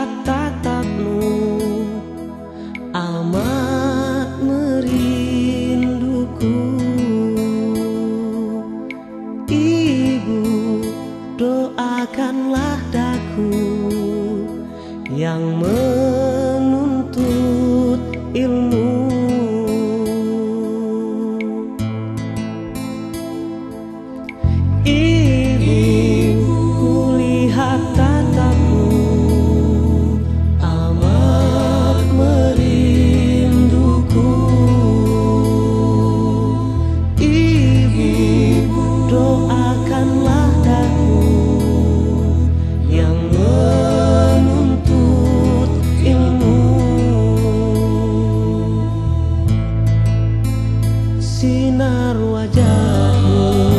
lihat tatapmu. Amat merinduku. Ibu doakanlah daku yang menuntut sinar wajahmu